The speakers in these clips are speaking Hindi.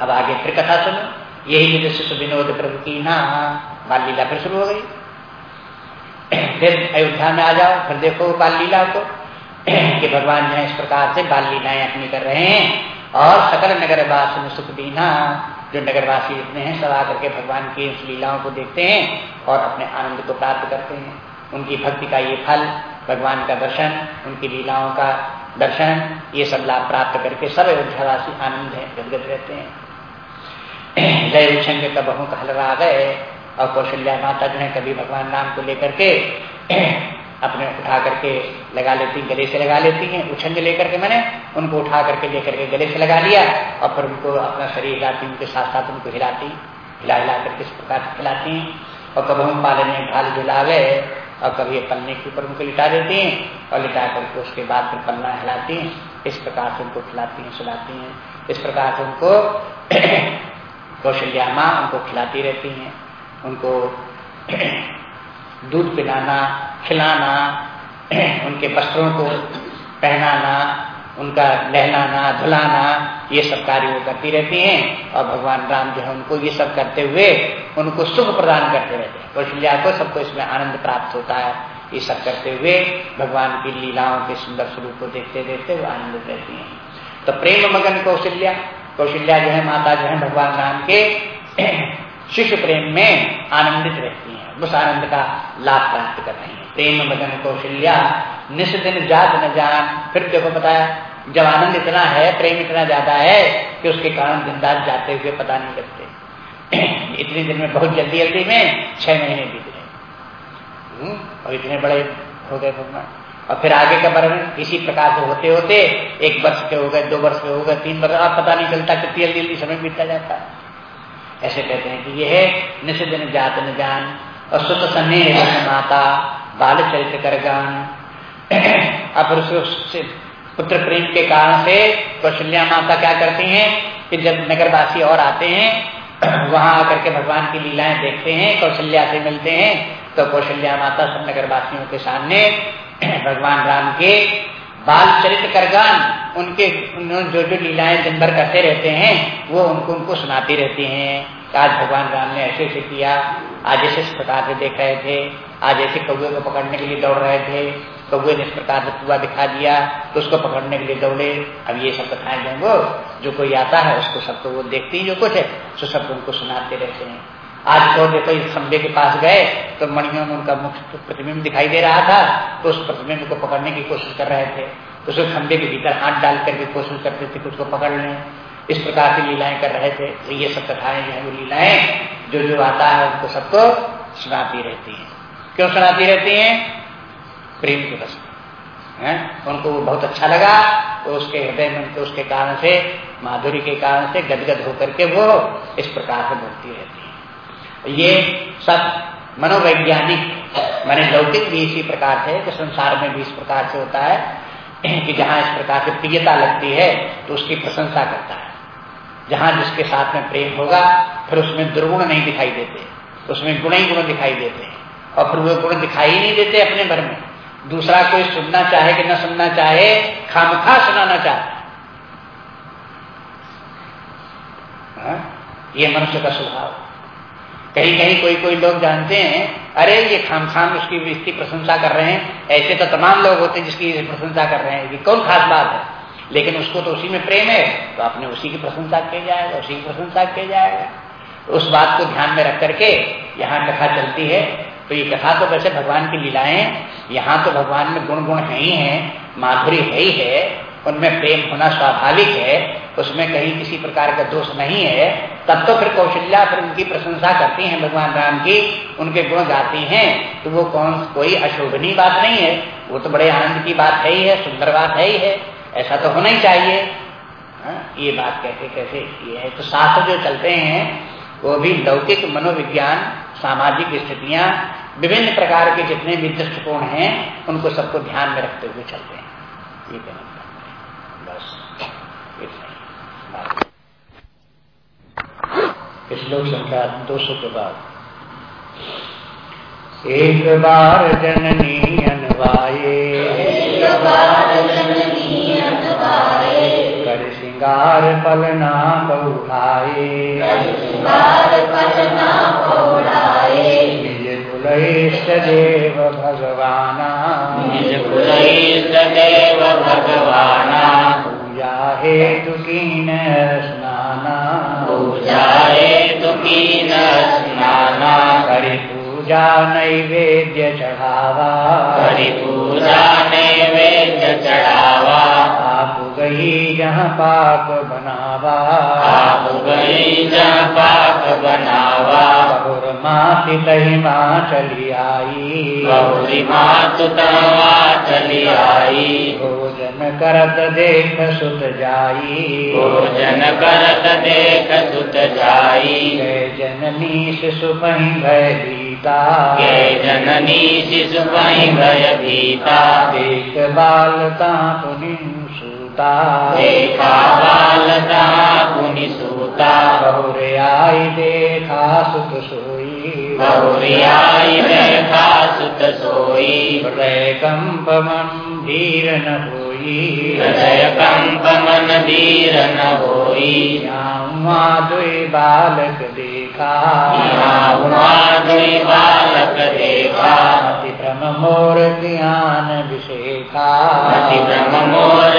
अब आगे फिर कथा सुनो। यही विद शिशु विनोद प्रभु ना बाल लीला फिर शुरू हो गई। फिर अयोध्या में आ जाओ, फिर देखो बाल लीला को, कि भगवान जो इस प्रकार से बाल लीलाएँ अपनी कर रहे हैं। और सकल नगर वास में सुख दीना, जो नगरवासी जितने हैं, सब आकर के भगवान की इस लीलाओं को देखते हैं और अपने आनंद को प्राप्त करते हैं। उनकी भक्ति का ये फल, भगवान का दर्शन, उनकी लीलाओं का दर्शन, ये सब लाभ प्राप्त करके सब अयोध्यावासी आनंद है गदगद रहते हैं। जय उछंग का बहु कहलरा गए और कौशल्या माता जो कभी भगवान राम को लेकर के अपने उठा करके लगा लेती, गले से लगा लेती हैं, उछंग लेकर के मैंने उनको उठा करके लेकर के गले से लगा लिया और फिर उनको अपना शरीर हिलाती, उनके साथ साथ उनको हिलाती, हिला हिला करके इस प्रकार से खिलाती हैं और कभी हम पालने ढाल झुलावे और कभी पन्ने के ऊपर उनको लिटा देती हैं और लिटा करके उसके बाद फिर पन्ना हिलाती हैं, इस प्रकार से उनको खिलाती हैं, सुलाती हैं, इस प्रकार से उनको कौशल्या माँ उनको खिलाती रहती हैं, उनको दूध पिलाना, खिलाना, उनके वस्त्रों को पहनाना, उनका नहलाना, धुलाना, ये सब कार्य वो करती रहती हैं और भगवान राम जो है उनको ये सब करते हुए उनको सुख प्रदान करते रहते हैं। कौशल्या को सबको इसमें आनंद प्राप्त होता है। ये सब करते हुए भगवान की लीलाओं के सुंदर स्वरूप को देखते देखते वो आनंदित रहती हैं। तो प्रेम मगन कौशल्या कौशल्या जो है माता जो है भगवान राम के शिष्य प्रेम में आनंदित रहती हैं। उस आनंद का लाभ प्राप्त कर रही है। प्रेम मगन कौशल्या निश दिन जात न जान। फिर देखो बताया जब आनंद इतना है प्रेम इतना ज़्यादा है कि उसके कारण दिन रात जाते हुए पता नहीं लगते। इतने दिन में बहुत जल्दी जल्दी में छह महीने बीत गए। हम्म, और इतने बड़े हो गए भगवान। और फिर आगे का वर्णन इसी प्रकार से होते होते एक वर्ष के हो गए, दो वर्ष के हो गए, तीन वर्ष, अब पता नहीं चलता कितनी जल्दी जल्दी समय बीतता जाता है। ऐसे कहते हैं कि यह निश दिन जात न जान और सुत सन्ने माता, बाल चरित्र कर गान। पुत्र प्रेम के कारण से कौशल्या माता क्या करती हैं कि जब नगरवासी और आते हैं, वहाँ आकर के भगवान की लीलाएँ देखते हैं, कौशल्या से मिलते हैं तो कौशल्या माता सब नगरवासियों के सामने भगवान राम के बाल चरित्र करगान, उनके जो जो लीलाएँ दिन भर करते रहते हैं, वो उनको उनको सुनाती रहती हैं। आज भगवान राम ने ऐसे ऐसे किया, आज ऐसे इस प्रकार से देख रहे थे, आज ऐसे कौए को पकड़ने के लिए दौड़ रहे थे कौए ने इस प्रकार से कुआ दिखा दिया तो उसको पकड़ने के लिए दौड़े। अब ये सब कथाएँ जो जो कोई आता है, उसको सब तो वो देखते ही, जो कुछ है तो सब उनको सुनाते रहते हैं। आज तो देखो इस खंबे के पास गए तो मणियों में उनका मुख्य प्रतिबिंब दिखाई दे रहा था तो उस प्रतिबिंब को पकड़ने की कोशिश कर रहे थे। तो उस खंबे के भीतर हाथ डाल करके कोशिश करते थे कि उसको पकड़ लें। इस प्रकार की लीलाएँ कर रहे थे। तो ये सब कथाएँ जो है, वो लीलाएँ जो जो आता है, उनको सबको सुनाती रहती हैं। क्यों सुनाती रहती हैं? प्रेम के बस है? उनको वो बहुत अच्छा लगा तो उसके हृदय में उनके उसके कारण से, माधुरी के कारण से गदगद होकर के वो इस प्रकार से बोलती रहती है। ये सब मनोवैज्ञानिक मैंने लौकिक भी इसी प्रकार से कि संसार में भी इस प्रकार से होता है, कि जहाँ इस प्रकार से प्रियता लगती है तो उसकी प्रशंसा करता है। जहाँ जिसके साथ में प्रेम होगा, फिर उसमें दुर्गुण नहीं दिखाई देते, उसमें गुण ही गुण दिखाई देते और फिर वो गुण दिखाई ही नहीं देते अपने भर में। दूसरा कोई सुनना चाहे कि न सुनना चाहे, खामखा सुनाना चाहे। हाँ? ये मनुष्य का स्वभाव। कहीं कहीं कोई कोई लोग जानते हैं, अरे ये खाम खाम उसकी इसकी प्रशंसा कर रहे हैं, ऐसे तो तमाम लोग होते हैं जिसकी प्रशंसा कर रहे हैं कि कौन खास बात है? लेकिन उसको तो उसी में प्रेम है तो आपने उसी की प्रशंसा किया जाएगा, उसी की प्रशंसा किया जाएगा। तो उस बात को ध्यान में रख करके यहाँ कथा चलती है तो ये कथा तो वैसे भगवान की लीलाएँ यहाँ तो भगवान में गुण गुण है ही है, माधुरी है ही है, उनमें प्रेम होना स्वाभाविक है, उसमें कहीं किसी प्रकार का दोष नहीं है तब तो फिर कौशल्या फिर उनकी प्रशंसा करती हैं भगवान राम की, उनके गुण गाती हैं तो वो कौन, कोई अशोभनीय बात नहीं है। वो तो बड़े आनंद की बात है ही है, सुंदर बात है ही है। ऐसा तो होना ही चाहिए। हा? ये बात कैसे कैसे ये है। तो शास्त्र जो चलते हैं, वो भी लौकिक मनोविज्ञान, सामाजिक स्थितियाँ, विभिन्न प्रकार के जितने भी दृष्टिकोण हैं, उनको सबको ध्यान में रखते हुए चलते हैं। ये बस, इतना श्लोक संख्या दो सौ के बाद। एक बार जननी अनवाये। कर श्रृंगार फल ना बहुलाए निज देव भगवाना। निज देव भगवाना। पूजा हेतु कीन स्नाना। पूजा पूजा नैवेद्य चढ़ावा। करि पूजा नैवेद्य चढ़ावा। आप गई जहाँ पाप बनावा। आप गई जहाँ पाप बनावा। बहुर माति तही माँ चली आई। गौरी मातु तवा चली आई। भोजन करत देख सुत जाई। भोजन करत देख सुत जाई। जय जननी शिशु भय भीता के जननी शिशु पहि भय भीता। देख बालता पुनि सूता। देखा बालता पुनि सूता। बहुर आई देखा सुत सोई। बहुरियाई देखा सुत सोई। मन धीर न हृदय कंप मन धीर न होई यहाँ दुई बालक देखा दुई बालक देखा अति ब्रह्म मोर ज्ञान विशेखा अति ब्रह्म मोर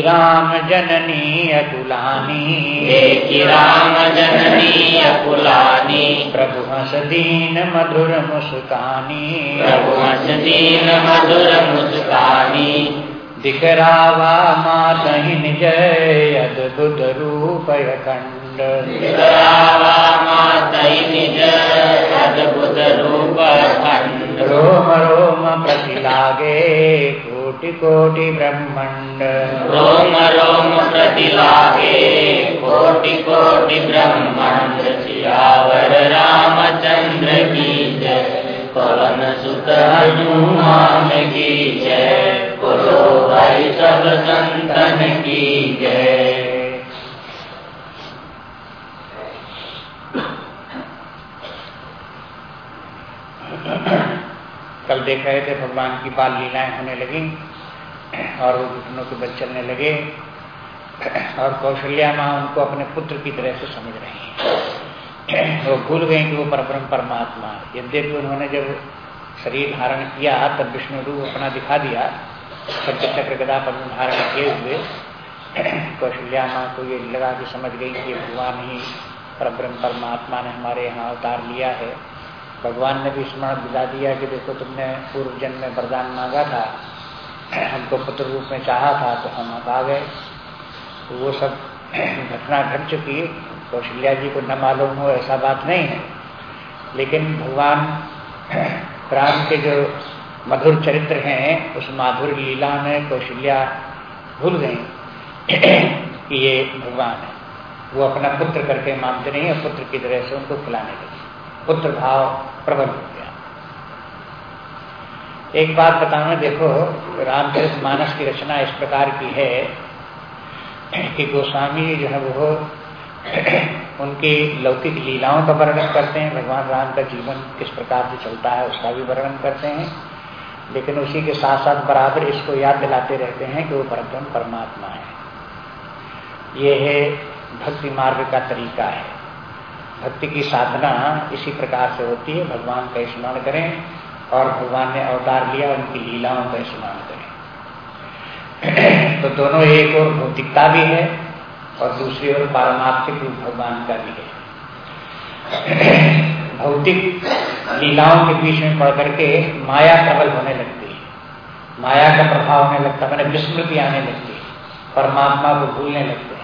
राम जननी अकुलानी। देखी राम जननी अकुलानी। प्रभु हस दीन मधुर मुस्कानी। प्रभु हस दीन मधुर मुस्कानी। दिखरावा मातहि निज अद्भुत रूप खंड विकरावा मातई निज अद्भुत रूप खंड रोम रोम प्रति लागे कोटि कोटि ब्रह्मंड रोम रोम प्रति लागे कोटि कोटि ब्रह्मांड सियावर रामचंद्र की जय पवन सुत हनुमान की जय बोलो भाई सब संतन की जय कल देख रहे थे, भगवान की बाल लीलाएँ होने लगी और वो घुटनों के बल चलने लगे। और कौशल्या माँ उनको अपने पुत्र की तरह से समझ रही हैं। वो भूल गई कि वो परब्रह्म परमात्मा यद्यपि उन्होंने जब शरीर धारण किया, तब विष्णु रूप अपना दिखा दिया। सत्य चक्र गदा पर धारण किए हुए। कौशल्या माँ को ये लगा कि समझ गई कि भगवान ही परब्रह्म परमात्मा ने हमारे यहाँ अवतार लिया है। भगवान ने भी स्मरण दिला दिया कि देखो तुमने पूर्व जन्म में वरदान मांगा था, हमको पुत्र रूप में चाहा था तो हम अब आ गए। तो वो सब घटना घट चुकी। कौशल्या जी को न मालूम हो, ऐसा बात नहीं है। लेकिन भगवान राम के जो मधुर चरित्र हैं, उस माधुर लीला में कौशल्या भूल गई कि ये भगवान है। वो अपना पुत्र करके मानते नहीं है, पुत्र की तरह से उनको खिलाने लगे। पुत्र भाव प्रबल हो गया एक बात बताना, देखो, रामचरित मानस की रचना इस प्रकार की है कि गोस्वामी जो है वो उनकी लौकिक लीलाओं का वर्णन करते हैं। भगवान राम का जीवन किस प्रकार से चलता है उसका भी वर्णन करते हैं। लेकिन उसी के साथ साथ बराबर इसको याद दिलाते रहते हैं कि वो परब्रह्म परमात्मा है। ये है भक्ति मार्ग का तरीका है। भक्ति की साधना इसी प्रकार से होती है। भगवान का स्मरण करें और भगवान ने अवतार लिया, उनकी लीलाओं का स्मरण करें। तो दोनों एक और भौतिकता भी है और दूसरी ओर पारमार्थिक रूप भगवान का भी है। भौतिक लीलाओं के बीच में पढ़ करके माया प्रबल होने लगती है। माया का प्रभाव होने लगता है, मैंने विस्मृति आने लगती है, परमात्मा को भूलने लगते हैं।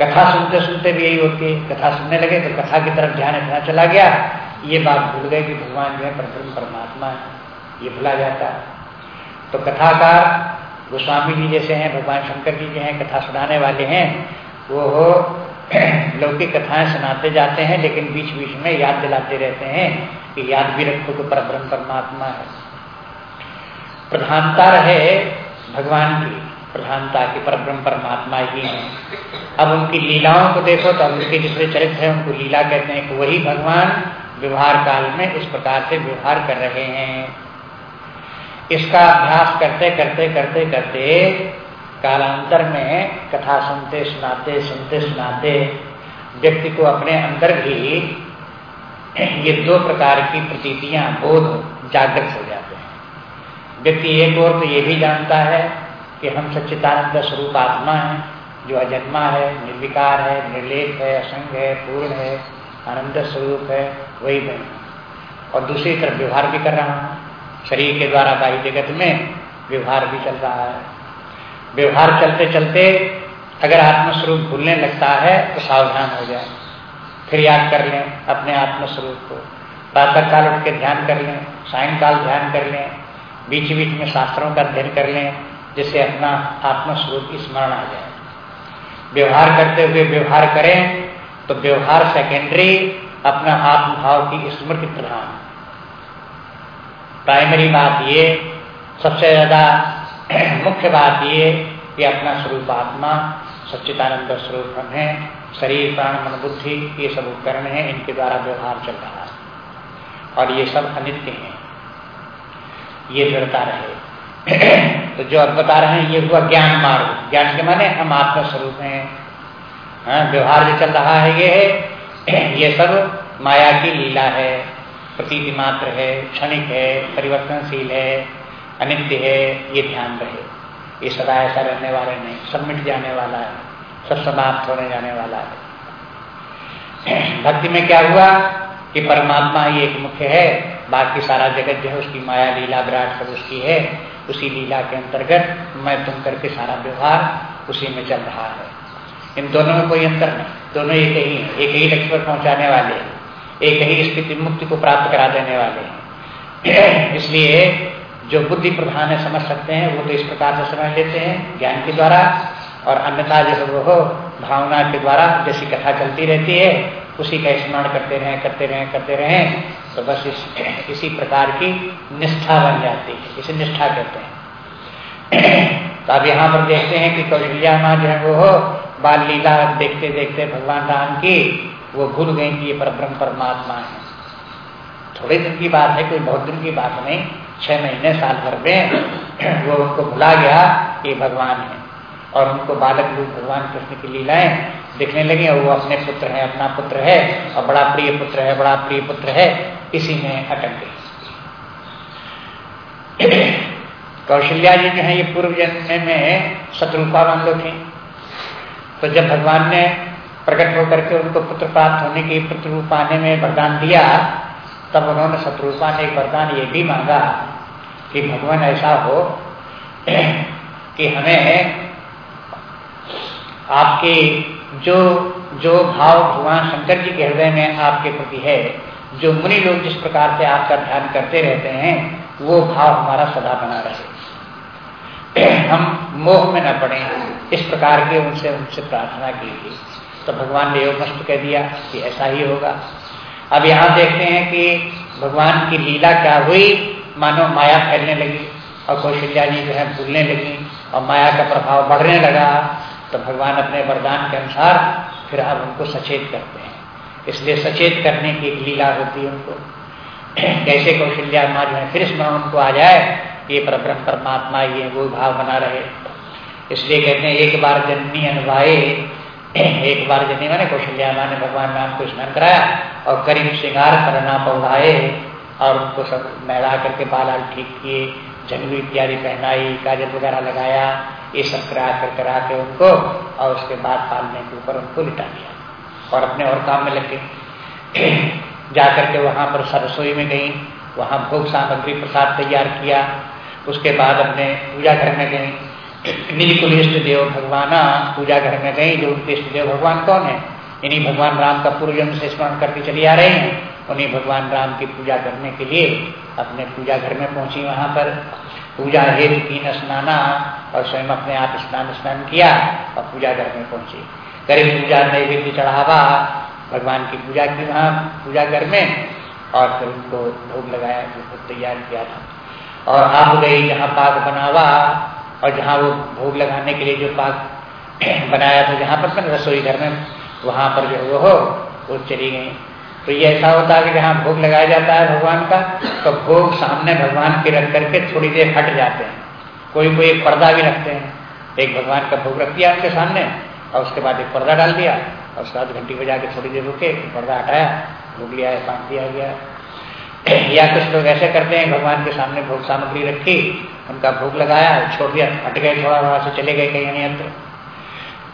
कथा सुनते सुनते भी यही होती है। कथा सुनने लगे तो कथा की तरफ़ ध्यान इतना चला गया, ये बात भूल गए कि भगवान जो है परब्रह्म परमात्मा है, ये भुला जाता। तो कथाकार गोस्वामी जी जैसे हैं, भगवान शंकर जी जो हैं, कथा सुनाने वाले हैं, वो लौकिक कथाएँ सुनाते जाते हैं, लेकिन बीच बीच में याद दिलाते रहते हैं कि याद भी रखो कि परब्रह्म परमात्मा है। प्रधानता रहे भगवान की। प्रधानता की परब्रह्म परमात्मा ही है। अब उनकी लीलाओं को देखो तो उनके जितने चरित्र हैं, उनको लीला कहते हैं कि वही भगवान व्यवहार काल में इस प्रकार से व्यवहार कर रहे हैं। इसका अभ्यास करते करते करते करते कालांतर में कथा सुनते, सुनाते सुनते, सुनाते व्यक्ति को अपने अंदर भी ये दो प्रकार की प्रतीतियाँ बोध जागृत हो जाते हैं। व्यक्ति एक और तो ये भी जानता है कि हम सच्चिदानंद स्वरूप आत्मा है, जो अजन्मा है, निर्विकार है, निर्लेप है, असंग है, पूर्ण है, आनंद स्वरूप है, वही मैं। और दूसरी तरफ़ व्यवहार भी कर रहा हूँ। शरीर के द्वारा बाह्य जगत में व्यवहार भी चल रहा है। व्यवहार चलते चलते अगर आत्मस्वरूप भूलने लगता है तो सावधान हो जाए। फिर याद कर लें अपने आत्मस्वरूप को। प्रातः काल उठ के ध्यान कर लें, सायंकाल ध्यान कर लें बीच बीच में शास्त्रों का अध्ययन कर लें जिससे अपना आत्मस्वरूप स्मरण आ जाए। व्यवहार करते हुए व्यवहार करें तो व्यवहार सेकेंडरी अपना आत्मभाव की स्मृति प्रधान। प्राइमरी बात ये, सबसे ज़्यादा मुख्य बात ये कि अपना स्वरूप आत्मा सच्चिदानंद स्वरूप हम है, शरीर, प्राण, मन, बुद्धि, ये सब उपकरण है, इनके द्वारा व्यवहार चल रहा है। और ये सब अनित्य हैं। ये दृढ़ता रहे। तो जो अब बता रहे हैं ये हुआ ज्ञान मार्ग। ज्ञान के माने हम आत्मा स्वरूप हैं। हाँ, व्यवहार जो चल रहा है ये है। ये सब माया की लीला है प्रतीति मात्र है क्षणिक है परिवर्तनशील है अनित्य है ये ध्यान रहे। ये सदा ऐसा रहने वाले नहीं सब मिट जाने वाला है सब समाप्त होने जाने वाला है। भक्ति में क्या हुआ कि परमात्मा ही एक मुख्य है बाकी सारा जगत जो है उसकी माया लीला विराट सब उसकी है। उसी लीला के अंतर्गत मैं तुम करके सारा व्यवहार उसी में चल रहा है। इन दोनों में कोई अंतर नहीं। दोनों एक ही एक ही लक्ष्य पर पहुँचाने वाले हैं। एक ही स्थिति मुक्ति को प्राप्त करा देने वाले हैं। इसलिए जो बुद्धि प्रधान है, समझ सकते हैं, वो तो इस प्रकार से समझ लेते हैं, ज्ञान के द्वारा और अन्यथा जो वो भावना के द्वारा जैसी कथा चलती रहती है उसी का स्मरण करते रहे करते रहे करते रहे तो बस इस, इसी प्रकार की निष्ठा बन जाती है। इसे निष्ठा कहते हैं। तो अब यहाँ पर देखते हैं कि कौशल्या माँ जो है, वो बाल लीला देखते देखते भगवान राम की, वो भूल गई कि ये परब्रह्म परमात्मा है। थोड़े दिन की बात है, कोई बहुत दिन की बात नहीं, छह महीने, साल भर में वो उनको भुला गया कि भगवान है। और उनको बालक रूप भगवान कृष्ण की लीलाएँ दिखने लगे और वो अपने पुत्र है, अपना पुत्र है और बड़ा प्रिय पुत्र है, बड़ा प्रिय पुत्र है, इसी में अटक गई। कौशल्या जी जो है, ये पूर्व जन्म में शत्रुपा मान लो थी तो जब भगवान ने प्रकट होकर के उनको पुत्र प्राप्त होने की पुत्र रूप पाने में वरदान दिया, तब उन्होंने शत्रुपा ने एक वरदान ये भी मांगा कि भगवान ऐसा हो कि हमें आपके जो जो भाव भगवान शंकर जी के हृदय में आपके प्रति है, जो मुनि लोग जिस प्रकार से आपका ध्यान करते रहते हैं, वो भाव हमारा सदा बना रहे। हम मोह में न पड़े, इस प्रकार के उनसे उनसे प्रार्थना कीजिए। तो भगवान ने योग मस्त कह दिया कि ऐसा ही होगा। अब यहाँ देखते हैं कि भगवान की लीला क्या हुई? मानो माया फैलने लगी और कौशल्या जी जो है भूलने लगी और माया का प्रभाव बढ़ने लगा। तो भगवान अपने वरदान के अनुसार फिर अब उनको सचेत करते हैं। इसलिए सचेत करने की एक लीला होती है उनको। कैसे कौशल्या माँ जो है, फिर स्मरण उनको आ जाए, ये परब्रह्म परमात्मा, ये वो भाव बना रहे। इसलिए कहते हैं, एक बार जननी अनुभाए एक बार जननी मैंने कौशल्या माँ ने भगवान राम को स्मरण कराया और करीब श्रृंगार करना पौधाए और उनको सब नहला करके बाल ठीक किए झंगू इत्यादि पहनाई, काजल वगैरह लगाया। ये सब करा कर करा के उनको, और उसके बाद पालने के ऊपर उनको लिटा दिया। और अपने और काम में लग लगे जाकर के वहाँ पर सरसोई में गई, वहाँ भोग सामग्री प्रसाद तैयार किया। उसके बाद अपने पूजा घर में गई। निज कुल इष्ट देव भगवाना, पूजा घर में गई। जो उनके इष्ट देव भगवान कौन है? इन्हीं भगवान राम का पूर्व जन्म से स्मरण करके चली आ रहे हैं। उन्हीं भगवान राम की पूजा करने के लिए अपने पूजा घर में पहुँची वहाँ पर। पूजा हेतु तीन स्नाना और स्वयं अपने आप स्नान स्नान किया और पूजा घर में पहुँची। करीब पूजा नैवेद्य चढ़ावा, भगवान की पूजा की वहाँ, पूजा घर में, और फिर उनको भोग लगाया तैयार किया था। और आप गई जहाँ पाक बनावा, और जहाँ वो भोग लगाने के लिए जो पाक बनाया था, जहाँ पर रसोई घर में, वहाँ पर जो वो हो, वो चली गई। तो ये ऐसा होता है कि जहाँ भोग लगाया जाता है भगवान का तो भोग सामने भगवान के रख करके थोड़ी देर हट जाते हैं। कोई कोई एक पर्दा भी रखते हैं। एक भगवान का भोग रख दिया उनके सामने और उसके बाद एक पर्दा डाल दिया और बाद घंटी बजा के थोड़ी देर रुके, पर्दा हटाया, भोग लिया है बांट दिया गया। या कुछ लोग ऐसे करते हैं, भगवान के सामने भोग सामग्री रखी, उनका भोग लगाया, छोड़ दिया, हट गए थोड़ा, वहाँ से चले गए कहीं अन्यत्र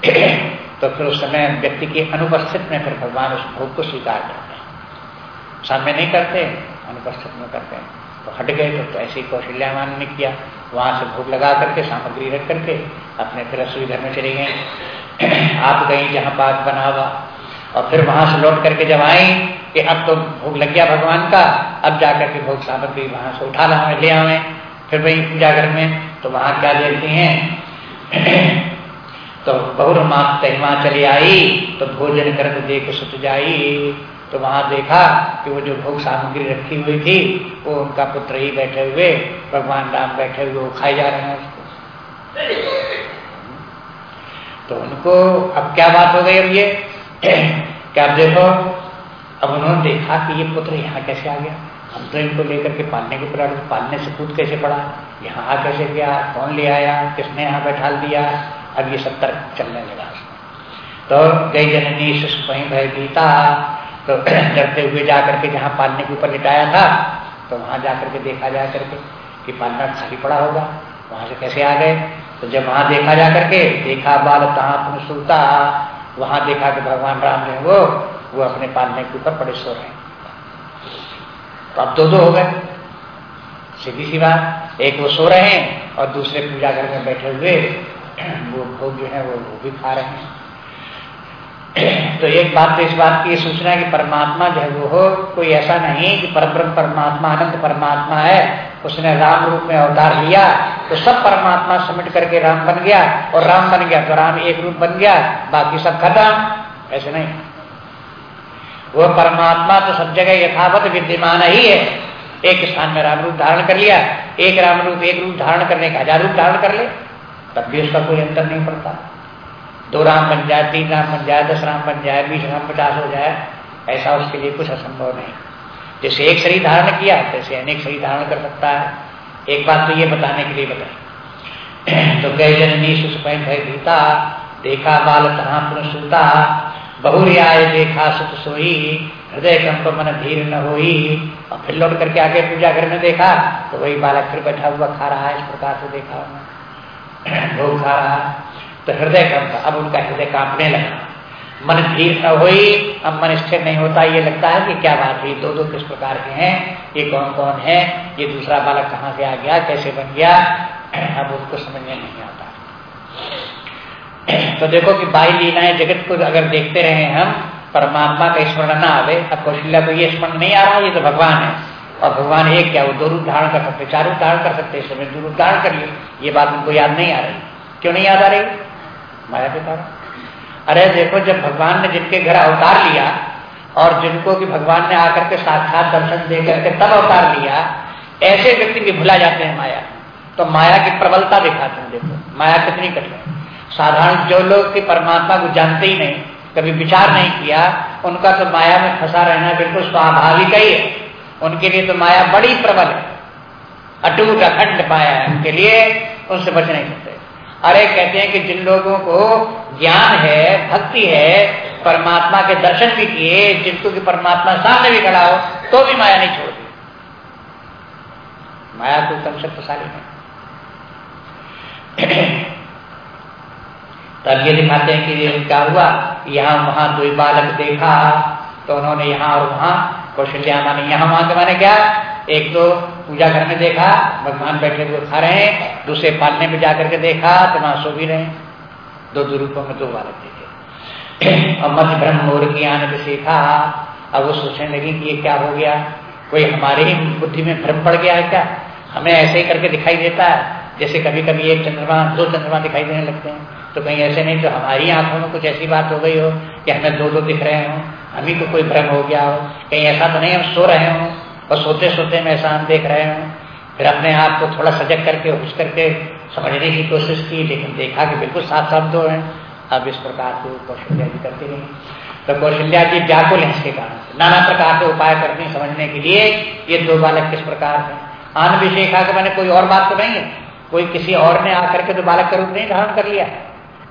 तो फिर उस समय व्यक्ति की अनुपस्थित में फिर भगवान उस भोग को स्वीकार करते हैं। सामने नहीं करते, अनुपस्थित में करते हैं। तो हट गए तो, तो ऐसे ही कौशल्यामान ने किया। वहाँ से भोग लगा करके सामग्री रख करके अपने फिर रसोई घर में चले गए। आप गई जहाँ पाक बना हुआ। और फिर वहाँ से लौट करके जब आई कि अब तो भोग लग गया भगवान का अब जाकर के भोग सामग्री वहाँ से उठा ला ले आवे। फिर वही पूजा घर में तो वहाँ क्या देखती हैं? तो बहुर मात तहिमा चली आई तो भोजन कर देख सुत जाई। तो वहाँ देखा कि वो जो भोग सामग्री रखी हुई थी, वो उनका पुत्र ही बैठे हुए, भगवान राम बैठे हुए, वो खाए जा रहे हैं उसको। तो उनको अब क्या बात हो गई अब ये? क्या अब देखो, अब उन्होंने देखा कि ये पुत्र यहाँ कैसे आ गया? हम तो इनको लेकर के पालने को पड़ा पालने से कूद कैसे पड़ा? यहाँ आ कैसे गया? कौन ले आया? किसने यहाँ बैठा दिया अब ये सब तर्क चलने लगा। तो गई जननी वहीं भय गीता तो डरते हुए जा करके जहाँ पालने के ऊपर लिटाया था तो वहाँ जाकर के देखा जा करके कि पालना खाली पड़ा होगा। वहाँ से कैसे आ गए? तो जब वहाँ देखा जा करके, देखा बाल तहा सुनता वहाँ देखा कि भगवान राम जो वो वो अपने पालने के ऊपर पड़े सो रहे तो अब दो दो हो गए। सीधी सी बात, एक वो सो रहे हैं और दूसरे पूजा घर में बैठे हुए वो भोग जो है वो भी खा रहे हैं। तो एक बात तो इस बात की सूचना है कि परमात्मा जो है वो हो, कोई ऐसा नहीं कि परब्रह्म परमात्मा, अनंत परमात्मा है। उसने राम रूप में अवतार लिया तो सब परमात्मा समिट करके राम बन गया, और राम बन गया तो राम एक रूप बन गया, बाकी सब खत्म। ऐसे नहीं। वो परमात्मा तो सब जगह यथावत विद्यमान ही है। एक स्थान में राम रूप धारण कर लिया, एक राम रूप, एक रूप धारण करने का हज़ार रूप धारण कर ले, तब भी उसका कोई अंतर नहीं पड़ता। दो राम बन जाए, तीन राम बन जाए, दस राम बन जाए, बीस राम, पचास हो जाए, ऐसा उसके लिए कुछ असंभव नहीं। जैसे एक शरीर धारण किया तैसे अनेक शरीर धारण कर सकता है। एक बात तो ये बताने के लिए बताए तो गए जननी सुसपैन भय भीता देखा बाल तहा सुता बहुरियाय देखा सुत सोई, हृदय कंप मन धीर न होई। और फिर लौट करके आगे पूजा घर में देखा तो वही बालक फिर बैठा हुआ खा रहा है, इस प्रकार से देखा। भोग खा रहा तो हृदय कंप अब उनका हृदय कांपने लगा। मन धीर हुई, अब मन स्थिर नहीं होता, ये लगता है कि क्या बात हुई? दो दो किस प्रकार के हैं? ये कौन कौन है? ये दूसरा बालक कहाँ से आ गया? कैसे बन गया? अब उसको समझ में नहीं आता। तो देखो कि बाई लीलाएँ जगत को अगर देखते रहे हम, परमात्मा का स्मरण ना आवे अब कौशल्या को ये स्मरण नहीं आ रहा, ये तो भगवान है। और भगवान एक क्या, वो दो रूप धारण कर सकते, चार रूप धारण कर सकते समय दो रूप धारण कर लिए। ये बात उनको याद नहीं आ रही। क्यों नहीं याद आ रही? माया के कारण। अरे देखो, जब भगवान ने जिनके घर अवतार लिया और जिनको कि भगवान ने आकर के साक्षात दर्शन दे करके तब अवतार लिया, ऐसे व्यक्ति भी भुला जाते हैं माया। तो माया की प्रबलता दिखाते हैं, देखो। माया कितनी कठिन साधारण जो लोग की परमात्मा को जानते ही नहीं, कभी विचार नहीं किया, उनका तो माया में फंसा रहना बिल्कुल स्वाभाविक ही है। उनके लिए तो माया बड़ी प्रबल है। अटूट, अखंड माया है। उनके लिए उनसे बच नहीं सकते। अरे कहते हैं कि जिन लोगों को ज्ञान है, भक्ति है, परमात्मा के दर्शन भी किए, जिनको कि परमात्मा सामने भी खड़ा हो तो भी माया नहीं छोड़ती। माया को कम शक्तिशाली नहीं तब ये दिखाते हैं कि क्या हुआ? यहाँ वहाँ दो बालक देखा तो उन्होंने यहाँ और वहाँ कौशल्या माने। यहाँ वहाँ के माने क्या? एक तो पूजा घर में देखा, भगवान बैठे हुए खा रहे हैं, दूसरे पालने में जाकर के देखा तो वहाँ सो भी रहे दो दो रूपों में दो बालक देखे। और मध्य ब्रह्म मोर की आने से सीखा, अब वो सोचने लगी कि ये क्या हो गया? कोई हमारे ही बुद्धि में भ्रम पड़ गया है क्या? हमें ऐसे ही करके दिखाई देता है, जैसे कभी कभी एक चंद्रमा, दो चंद्रमा दिखाई देने लगते हैं। तो कहीं ऐसे नहीं तो हमारी आँखों में कुछ ऐसी बात हो गई हो कि हमें दो दो दिख रहे हो हमें को कोई भ्रम हो गया हो। कहीं ऐसा तो नहीं, हम सो रहे हो। और सोते सोते में ऐसा हम देख रहे हैं। फिर अपने आप को थोड़ा सजग करके, उस करके समझने की कोशिश की, लेकिन देखा कि बिल्कुल साफ़ साफ़ दो हैं। अब इस प्रकार से कौशल्या जी करती रही। तो कौशल्या जी व्याकुल है इसके कारण नाना प्रकार के उपाय करते हैं समझने के लिए, ये दो बालक किस प्रकार है। आन विषय कहा कि मैंने कोई और बात तो नहीं है। कोई किसी और ने आकर के तो बालक का रूप नहीं धारण कर लिया।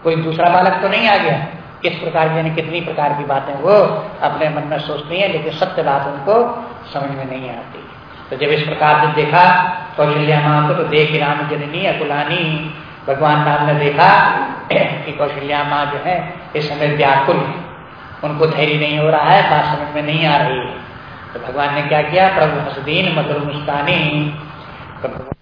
कोई दूसरा बालक तो नहीं आ गया। किस प्रकार की कितनी प्रकार की बातें, वो अपने मन में सोचती हैं, लेकिन सत्य बात उनको समझ में नहीं आती। तो जब इस प्रकार से देखा, कौशल्या माँ को तो देख राम जननी अकुलानी, भगवान राम ने देखा कि कौशल्या माँ जो है, इस समय व्याकुल है। उनको धैर्य नहीं हो रहा है, बात समझ में नहीं आ रही है। तो भगवान ने क्या किया? प्रभु हसदीन मधुर मुस्कानी। तो